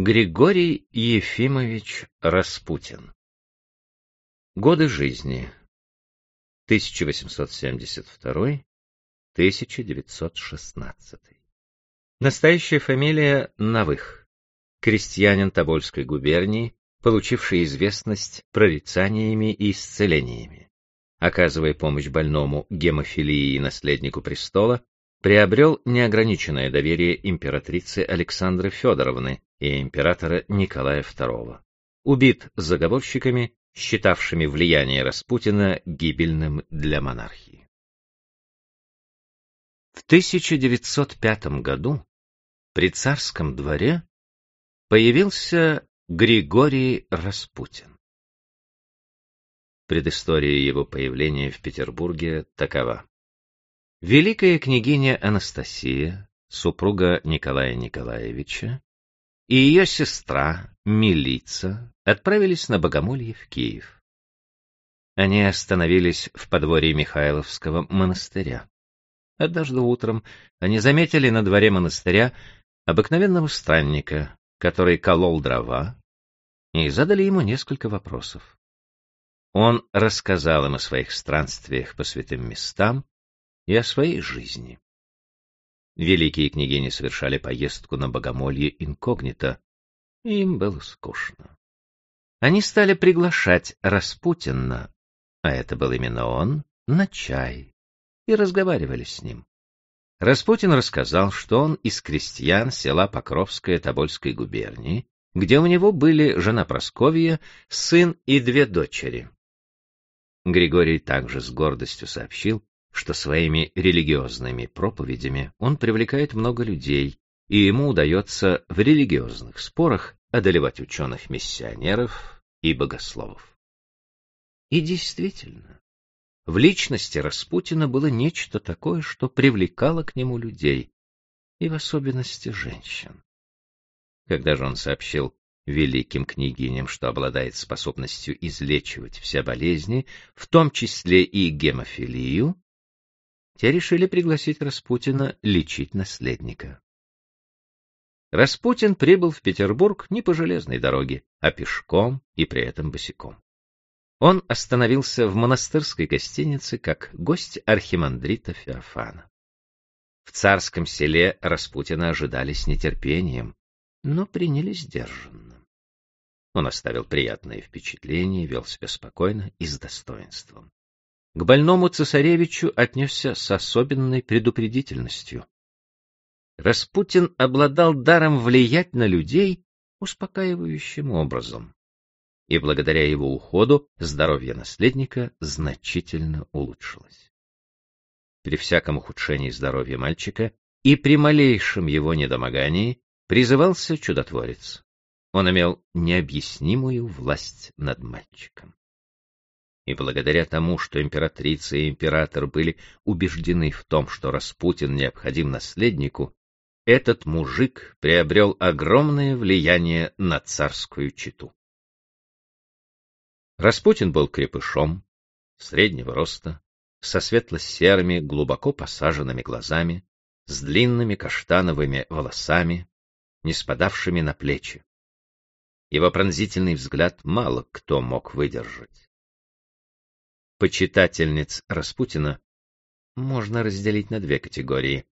Григорий Ефимович Распутин. Годы жизни. 1872-1916 Настоящая фамилия Новых, крестьянин Тобольской губернии, получивший известность прорицаниями и исцелениями. Оказывая помощь больному гемофилии и наследнику престола, приобрел неограниченное доверие императрицы Александры Федоровны и императора Николая II. Убит заговорщиками, считавшими влияние Распутина гибельным для монархии. В 1905 году при царском дворе появился Григорий Распутин. Предыстория его появления в Петербурге такова. Великая княгиня Анастасия, супруга Николая Николаевича, и ее сестра Милица отправились на богомолье в Киев. Они остановились в подворье Михайловского монастыря. Однажды утром они заметили на дворе монастыря обыкновенного странника, который колол дрова, и задали ему несколько вопросов. Он рассказал им о своих странствиях по святым местам и о своей жизни. Великие княгини совершали поездку на богомолье инкогнито, и им было скучно. Они стали приглашать Распутина, а это был именно он, на чай, и разговаривали с ним. Распутин рассказал, что он из крестьян села Покровское Тобольской губернии, где у него были жена Просковья, сын и две дочери. Григорий также с гордостью сообщил, что своими религиозными проповедями он привлекает много людей, и ему удается в религиозных спорах одолевать ученых-миссионеров и богословов. И действительно, в личности Распутина было нечто такое, что привлекало к нему людей, и в особенности женщин. Когда же он сообщил великим княгиням, что обладает способностью излечивать все болезни, в том числе и гемофилию, те решили пригласить Распутина лечить наследника. Распутин прибыл в Петербург не по железной дороге, а пешком и при этом босиком. Он остановился в монастырской гостинице как гость архимандрита Феофана. В царском селе Распутина ожидали с нетерпением, но приняли сдержанно. Он оставил приятное впечатление, вел себя спокойно и с достоинством к больному цесаревичу отнесся с особенной предупредительностью. Распутин обладал даром влиять на людей успокаивающим образом, и благодаря его уходу здоровье наследника значительно улучшилось. При всяком ухудшении здоровья мальчика и при малейшем его недомогании призывался чудотворец. Он имел необъяснимую власть над мальчиком и благодаря тому, что императрица и император были убеждены в том, что Распутин необходим наследнику, этот мужик приобрел огромное влияние на царскую чету. Распутин был крепышом, среднего роста, со светло-серыми, глубоко посаженными глазами, с длинными каштановыми волосами, не спадавшими на плечи. Его пронзительный взгляд мало кто мог выдержать почитательниц Распутина можно разделить на две категории.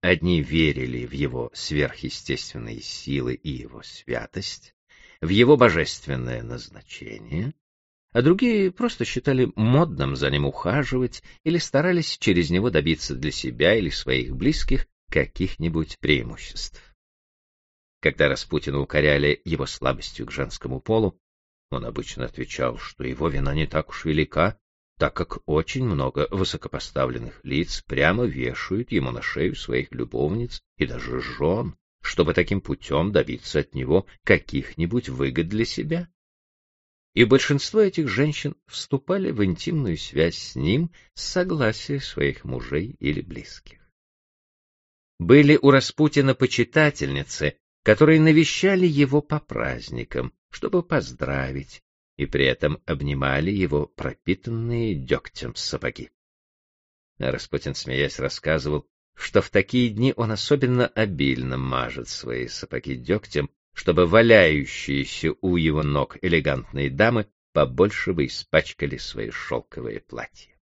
Одни верили в его сверхъестественные силы и его святость, в его божественное назначение, а другие просто считали модным за ним ухаживать или старались через него добиться для себя или своих близких каких-нибудь преимуществ. Когда Распутина укоряли его слабостью к женскому полу, он обычно отвечал, что его вина не так уж велика, так как очень много высокопоставленных лиц прямо вешают ему на шею своих любовниц и даже жен, чтобы таким путем добиться от него каких-нибудь выгод для себя. И большинство этих женщин вступали в интимную связь с ним с согласия своих мужей или близких. Были у Распутина почитательницы, которые навещали его по праздникам, чтобы поздравить, и при этом обнимали его пропитанные дегтем сапоги. Распутин, смеясь, рассказывал, что в такие дни он особенно обильно мажет свои сапоги дегтем, чтобы валяющиеся у его ног элегантные дамы побольше бы испачкали свои шелковые платья.